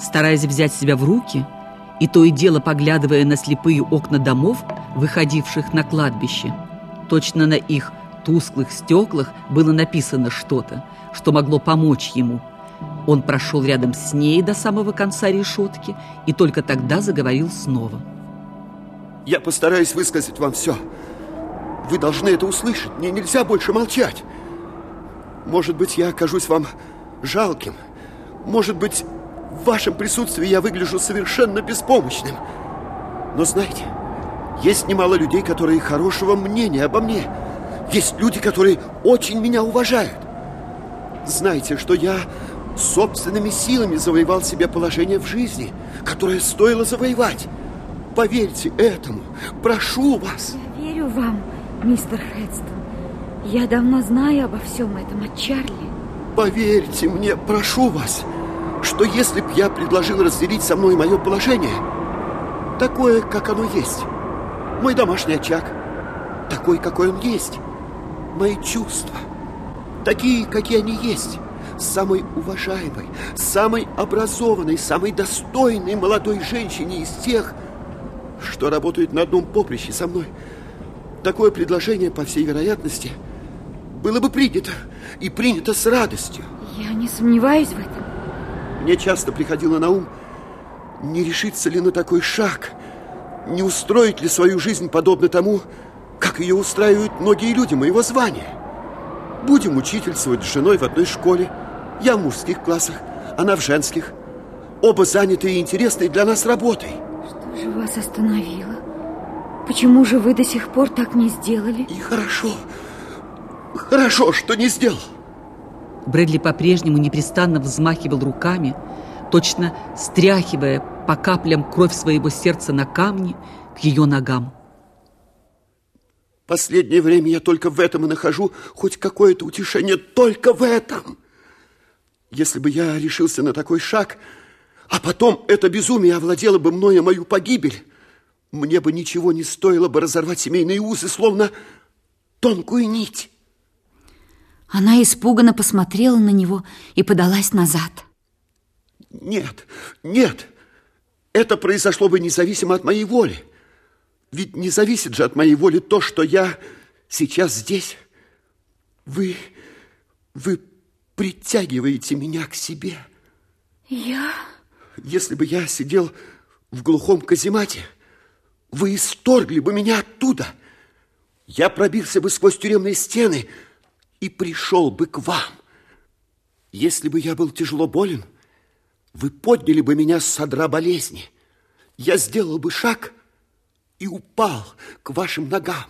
Стараясь взять себя в руки, и то и дело поглядывая на слепые окна домов, выходивших на кладбище, точно на их тусклых стеклах было написано что-то, что могло помочь ему. Он прошел рядом с ней до самого конца решетки и только тогда заговорил снова. Я постараюсь высказать вам все. Вы должны это услышать. Мне нельзя больше молчать. Может быть, я окажусь вам жалким. Может быть, в вашем присутствии я выгляжу совершенно беспомощным. Но знаете, есть немало людей, которые хорошего мнения обо мне. Есть люди, которые очень меня уважают. Знаете, что я собственными силами завоевал себе положение в жизни, которое стоило завоевать. Поверьте этому. Прошу вас. Я верю вам, мистер Хедстон. Я давно знаю обо всем этом от Чарли. Поверьте мне, прошу вас, что если б я предложил разделить со мной мое положение, такое, как оно есть, мой домашний очаг, такой, какой он есть, мои чувства, такие, какие они есть, самой уважаемой, самой образованной, самой достойной молодой женщине из тех, что работают на одном поприще со мной. Такое предложение, по всей вероятности, было бы принято, и принято с радостью. Я не сомневаюсь в этом. Мне часто приходило на ум, не решиться ли на такой шаг, не устроить ли свою жизнь подобно тому, как ее устраивают многие люди моего звания. Будем учительствовать с женой в одной школе, я в мужских классах, она в женских. Оба заняты и интересной для нас работой. Что же вас остановило? Почему же вы до сих пор так не сделали? И хорошо, хорошо, что не сделал. Брэдли по-прежнему непрестанно взмахивал руками, точно стряхивая по каплям кровь своего сердца на камни к ее ногам. Последнее время я только в этом и нахожу хоть какое-то утешение, только в этом. Если бы я решился на такой шаг, а потом это безумие овладело бы мной, а мою погибель, мне бы ничего не стоило бы разорвать семейные узы, словно тонкую нить. Она испуганно посмотрела на него и подалась назад. Нет, нет, это произошло бы независимо от моей воли. Ведь не зависит же от моей воли то, что я сейчас здесь. Вы, вы притягиваете меня к себе. Я? Если бы я сидел в глухом каземате, вы исторгли бы меня оттуда. Я пробился бы сквозь тюремные стены и пришел бы к вам. Если бы я был тяжело болен, вы подняли бы меня с содра болезни. Я сделал бы шаг и упал к вашим ногам.